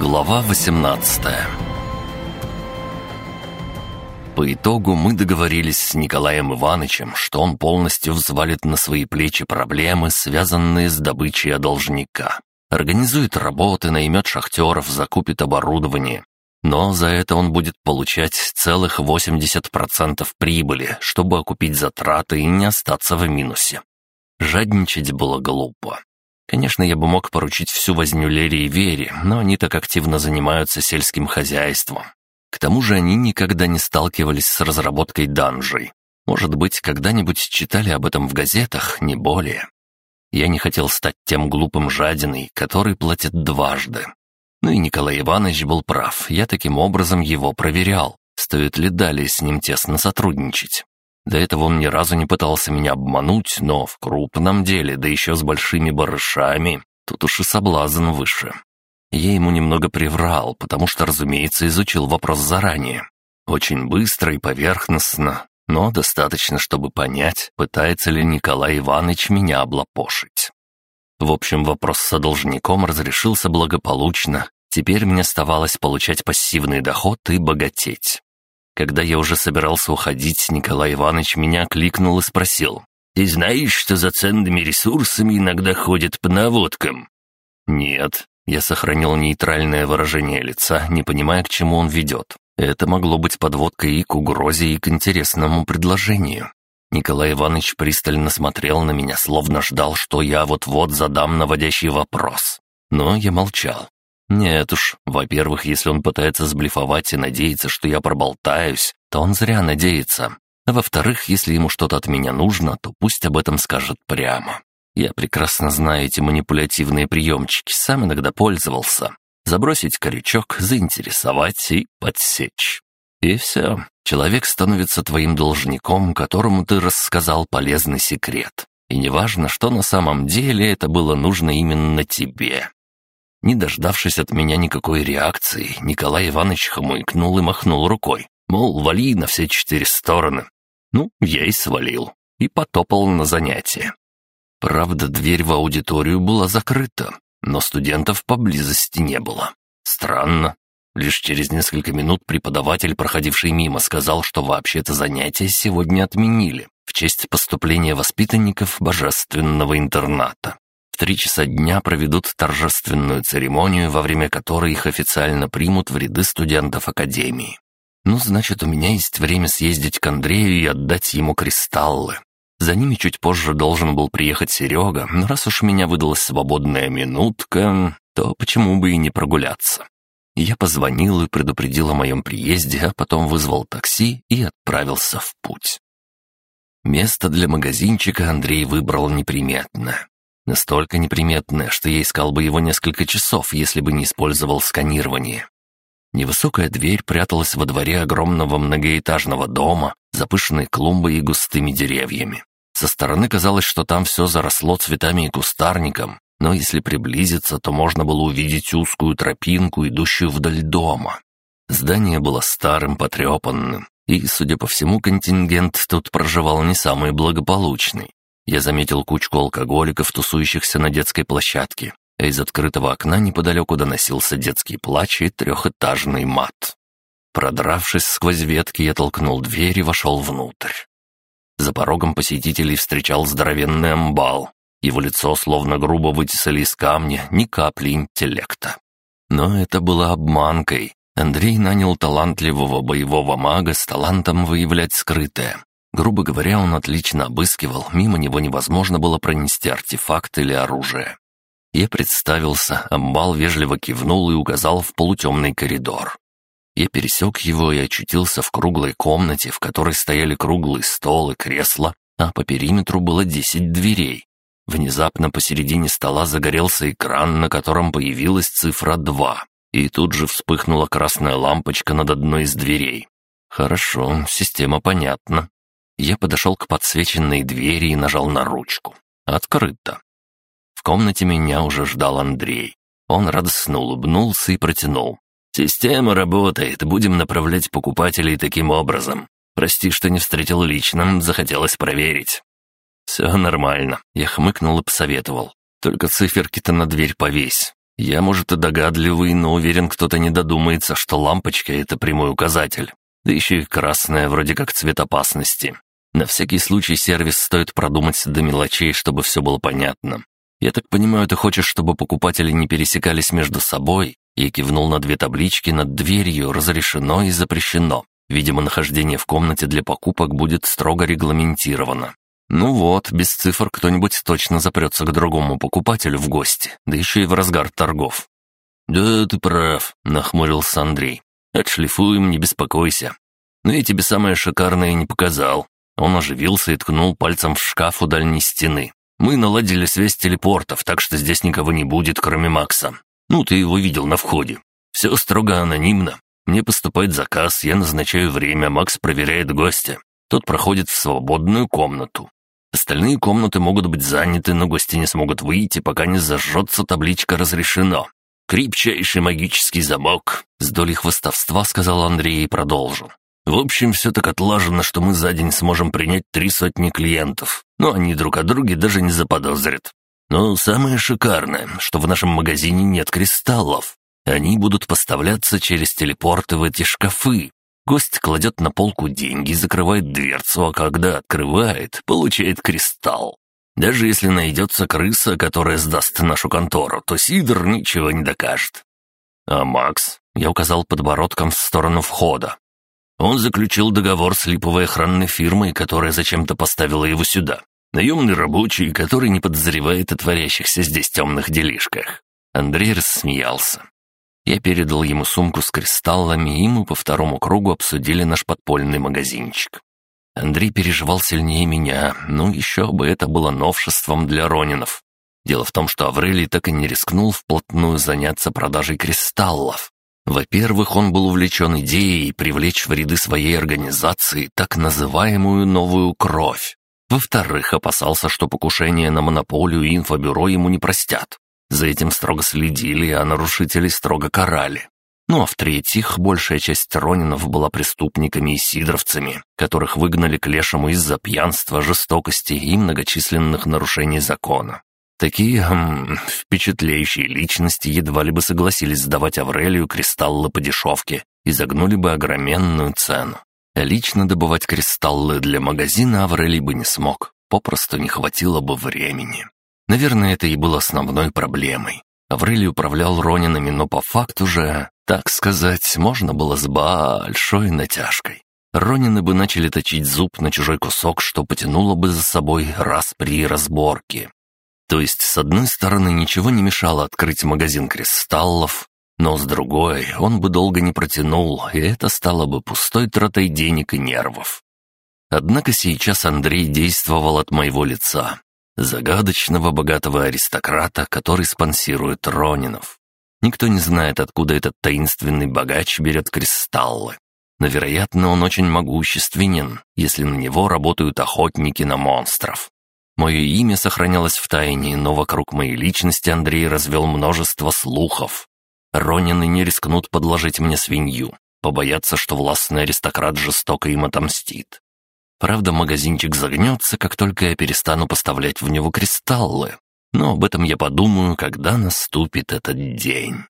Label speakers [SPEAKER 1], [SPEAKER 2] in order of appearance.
[SPEAKER 1] Глава 18 По итогу мы договорились с Николаем Ивановичем, что он полностью взвалит на свои плечи проблемы, связанные с добычей должника. Организует работы, наймет шахтеров, закупит оборудование. Но за это он будет получать целых 80% прибыли, чтобы окупить затраты и не остаться в минусе. Жадничать было глупо. Конечно, я бы мог поручить всю возню Лере и Вере, но они так активно занимаются сельским хозяйством. К тому же они никогда не сталкивались с разработкой данжей. Может быть, когда-нибудь читали об этом в газетах, не более. Я не хотел стать тем глупым жадиной, который платит дважды. Ну и Николай Иванович был прав, я таким образом его проверял, стоит ли далее с ним тесно сотрудничать. До этого он ни разу не пытался меня обмануть, но в крупном деле, да еще с большими барышами, тут уж и соблазн выше. Я ему немного приврал, потому что, разумеется, изучил вопрос заранее. Очень быстро и поверхностно, но достаточно, чтобы понять, пытается ли Николай Иванович меня облапошить. В общем, вопрос с должником разрешился благополучно. Теперь мне оставалось получать пассивный доход и богатеть. Когда я уже собирался уходить, Николай Иванович меня кликнул и спросил. «Ты знаешь, что за ценными ресурсами иногда ходят по наводкам?» «Нет». Я сохранил нейтральное выражение лица, не понимая, к чему он ведет. Это могло быть подводкой и к угрозе, и к интересному предложению. Николай Иванович пристально смотрел на меня, словно ждал, что я вот-вот задам наводящий вопрос. Но я молчал. Нет уж, во-первых, если он пытается сблифовать и надеется, что я проболтаюсь, то он зря надеется. А во-вторых, если ему что-то от меня нужно, то пусть об этом скажет прямо. Я прекрасно знаю эти манипулятивные приемчики, сам иногда пользовался. Забросить крючок, заинтересовать и подсечь. И все. Человек становится твоим должником, которому ты рассказал полезный секрет. И неважно, что на самом деле это было нужно именно тебе. Не дождавшись от меня никакой реакции, Николай Иванович хмыкнул и махнул рукой, мол, вали на все четыре стороны. Ну, я и свалил, и потопал на занятия. Правда, дверь в аудиторию была закрыта, но студентов поблизости не было. Странно. Лишь через несколько минут преподаватель, проходивший мимо, сказал, что вообще-то занятия сегодня отменили в честь поступления воспитанников божественного интерната три часа дня проведут торжественную церемонию, во время которой их официально примут в ряды студентов Академии. Ну, значит, у меня есть время съездить к Андрею и отдать ему кристаллы. За ними чуть позже должен был приехать Серега, но раз уж у меня выдалась свободная минутка, то почему бы и не прогуляться? Я позвонил и предупредил о моем приезде, а потом вызвал такси и отправился в путь. Место для магазинчика Андрей выбрал неприметно. Настолько неприметное, что я искал бы его несколько часов, если бы не использовал сканирование. Невысокая дверь пряталась во дворе огромного многоэтажного дома, запышенной клумбой и густыми деревьями. Со стороны казалось, что там все заросло цветами и кустарником, но если приблизиться, то можно было увидеть узкую тропинку, идущую вдоль дома. Здание было старым, потрепанным, и, судя по всему, контингент тут проживал не самый благополучный. Я заметил кучку алкоголиков, тусующихся на детской площадке, а из открытого окна неподалеку доносился детский плач и трехэтажный мат. Продравшись сквозь ветки, я толкнул дверь и вошел внутрь. За порогом посетителей встречал здоровенный амбал. Его лицо словно грубо вытесали из камня, ни капли интеллекта. Но это было обманкой. Андрей нанял талантливого боевого мага с талантом выявлять скрытое. Грубо говоря, он отлично обыскивал, мимо него невозможно было пронести артефакт или оружие. Я представился, амбал вежливо кивнул и указал в полутемный коридор. Я пересек его и очутился в круглой комнате, в которой стояли круглый стол и кресло, а по периметру было десять дверей. Внезапно посередине стола загорелся экран, на котором появилась цифра 2, и тут же вспыхнула красная лампочка над одной из дверей. Хорошо, система понятна. Я подошел к подсвеченной двери и нажал на ручку. Открыто. В комнате меня уже ждал Андрей. Он радостно улыбнулся и протянул. «Система работает, будем направлять покупателей таким образом. Прости, что не встретил лично, захотелось проверить». «Все нормально», — я хмыкнул и посоветовал. «Только циферки-то на дверь повесь. Я, может, и догадливый, но уверен, кто-то не додумается, что лампочка — это прямой указатель. Да еще и красная, вроде как цвет опасности. На всякий случай сервис стоит продумать до мелочей, чтобы все было понятно. Я так понимаю, ты хочешь, чтобы покупатели не пересекались между собой? Я кивнул на две таблички над дверью «Разрешено» и «Запрещено». Видимо, нахождение в комнате для покупок будет строго регламентировано. Ну вот, без цифр кто-нибудь точно запрется к другому покупателю в гости, да еще и в разгар торгов. «Да, ты прав», — нахмурился Андрей. «Отшлифуем, не беспокойся. Но я тебе самое шикарное не показал. Он оживился и ткнул пальцем в шкаф у дальней стены. «Мы наладили связь телепортов, так что здесь никого не будет, кроме Макса. Ну, ты его видел на входе. Все строго анонимно. Мне поступает заказ, я назначаю время, Макс проверяет гостя. Тот проходит в свободную комнату. Остальные комнаты могут быть заняты, но гости не смогут выйти, пока не зажжется табличка «Разрешено». «Крепчайший магический замок», — с долей хвостовства сказал Андрей и продолжил. В общем, все так отлажено, что мы за день сможем принять три сотни клиентов, но они друг о друге даже не заподозрят. Но самое шикарное, что в нашем магазине нет кристаллов. Они будут поставляться через телепорты в эти шкафы. Гость кладет на полку деньги, закрывает дверцу, а когда открывает, получает кристалл. Даже если найдется крыса, которая сдаст нашу контору, то Сидор ничего не докажет. А Макс, я указал подбородком в сторону входа, он заключил договор с липовой охранной фирмой, которая зачем-то поставила его сюда. Наемный рабочий, который не подозревает о творящихся здесь темных делишках. Андрей рассмеялся. Я передал ему сумку с кристаллами, и мы по второму кругу обсудили наш подпольный магазинчик. Андрей переживал сильнее меня, ну еще бы это было новшеством для Ронинов. Дело в том, что Аврелий так и не рискнул вплотную заняться продажей кристаллов. Во-первых, он был увлечен идеей привлечь в ряды своей организации так называемую «новую кровь». Во-вторых, опасался, что покушение на монополию и инфобюро ему не простят. За этим строго следили, а нарушителей строго карали. Ну а в-третьих, большая часть Ронинов была преступниками и сидоровцами, которых выгнали к лешему из-за пьянства, жестокости и многочисленных нарушений закона. Такие хм, впечатляющие личности едва ли бы согласились сдавать Аврелию кристаллы по дешевке и загнули бы огроменную цену. А лично добывать кристаллы для магазина Аврелий бы не смог, попросту не хватило бы времени. Наверное, это и было основной проблемой. Аврелий управлял Ронинами, но по факту же, так сказать, можно было с большой натяжкой. Ронины бы начали точить зуб на чужой кусок, что потянуло бы за собой раз при разборке. То есть, с одной стороны, ничего не мешало открыть магазин кристаллов, но с другой, он бы долго не протянул, и это стало бы пустой тратой денег и нервов. Однако сейчас Андрей действовал от моего лица, загадочного богатого аристократа, который спонсирует Ронинов. Никто не знает, откуда этот таинственный богач берет кристаллы. Но, вероятно, он очень могущественен, если на него работают охотники на монстров. Мое имя сохранялось в тайне, но вокруг моей личности Андрей развел множество слухов. Ронины не рискнут подложить мне свинью, побоятся, что властный аристократ жестоко им отомстит. Правда, магазинчик загнется, как только я перестану поставлять в него кристаллы. Но об этом я подумаю, когда наступит этот день.